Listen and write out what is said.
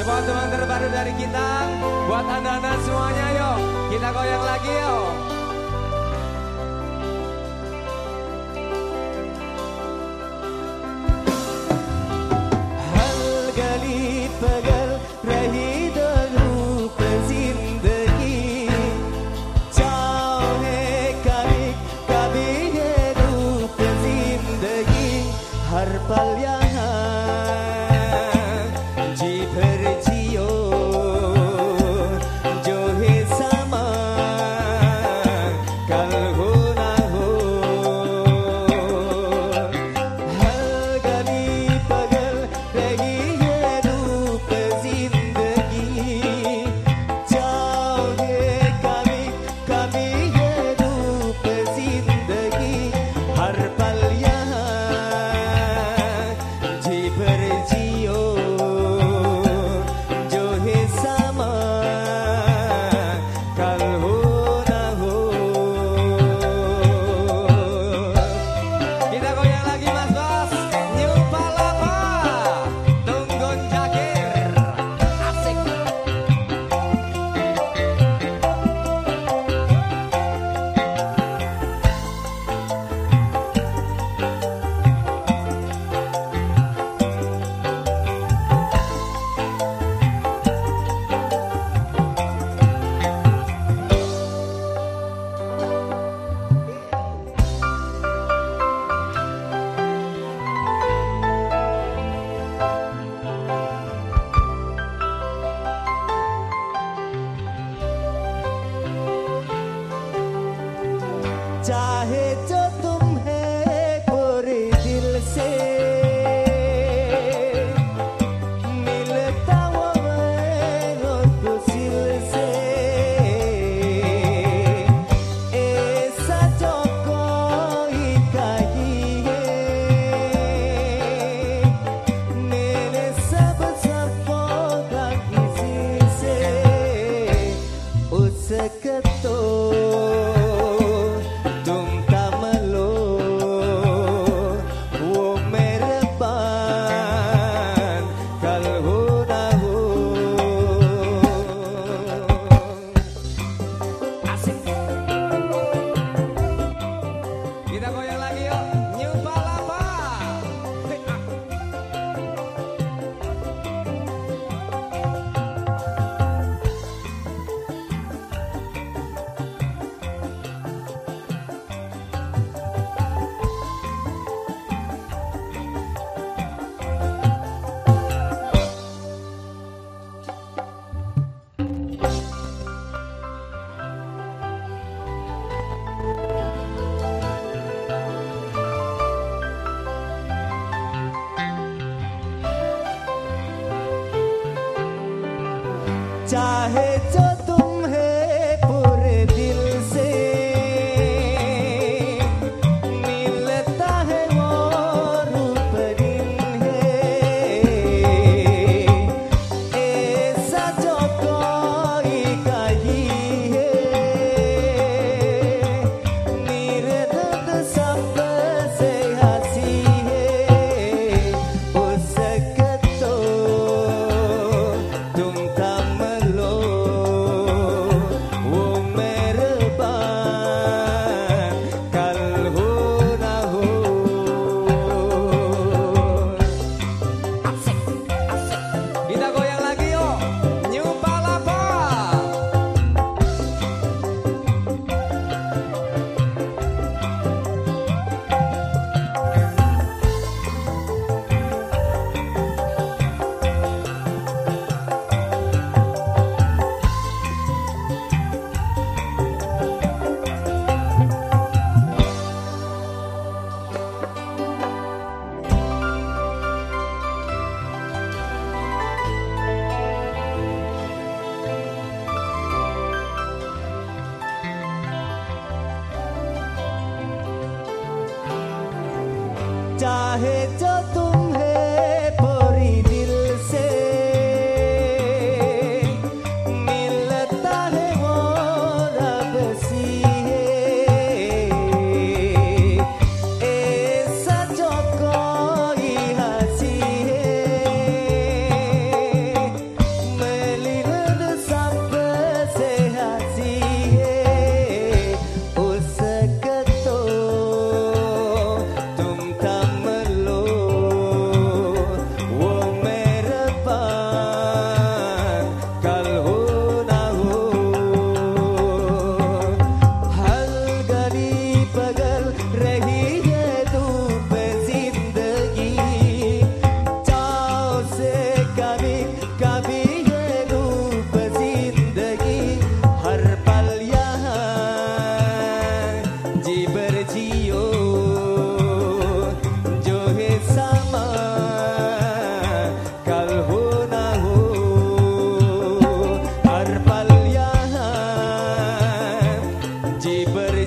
Sebuah teman terbaru dari kita Buat anda-anda semuanya yuk Kita goyang lagi yuk चाहे तो चाहे जो चाहे जो तुम्हें but